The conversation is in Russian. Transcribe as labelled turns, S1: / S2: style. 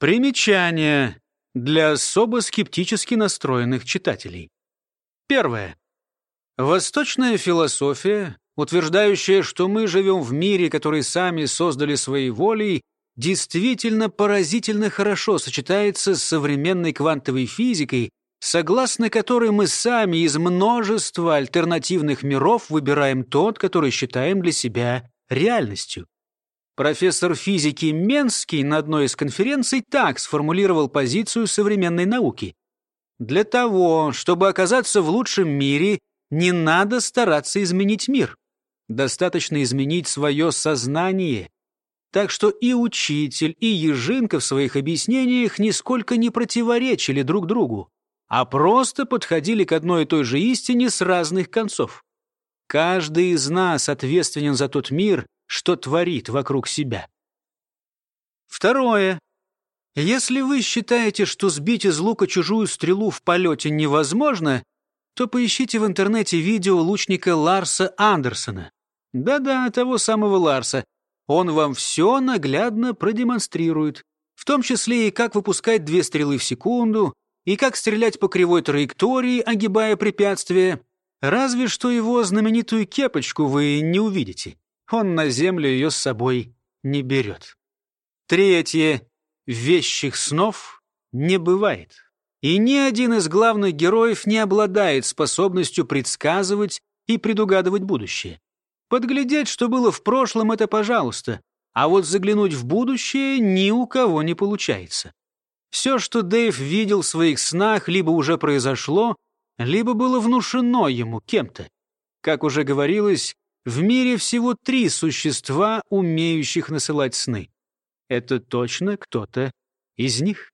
S1: Примечание для особо скептически настроенных читателей. Первое. Восточная философия, утверждающая, что мы живем в мире, который сами создали своей волей, действительно поразительно хорошо сочетается с современной квантовой физикой, согласно которой мы сами из множества альтернативных миров выбираем тот, который считаем для себя реальностью. Профессор физики Менский на одной из конференций так сформулировал позицию современной науки. Для того, чтобы оказаться в лучшем мире, не надо стараться изменить мир. Достаточно изменить свое сознание. Так что и учитель, и Ежинка в своих объяснениях нисколько не противоречили друг другу, а просто подходили к одной и той же истине с разных концов. Каждый из нас ответственен за тот мир, что творит вокруг себя. Второе. Если вы считаете, что сбить из лука чужую стрелу в полете невозможно, то поищите в интернете видео лучника Ларса Андерсона. Да-да, того самого Ларса. Он вам все наглядно продемонстрирует, в том числе и как выпускать две стрелы в секунду, и как стрелять по кривой траектории, огибая препятствия. Разве что его знаменитую кепочку вы не увидите он на землю ее с собой не берет. Третье. Вещих снов не бывает. И ни один из главных героев не обладает способностью предсказывать и предугадывать будущее. Подглядеть, что было в прошлом, это пожалуйста, а вот заглянуть в будущее ни у кого не получается. Все, что Дэйв видел в своих снах, либо уже произошло, либо было внушено ему кем-то. Как уже говорилось, в мире всего три существа, умеющих насылать сны. Это точно кто-то из них.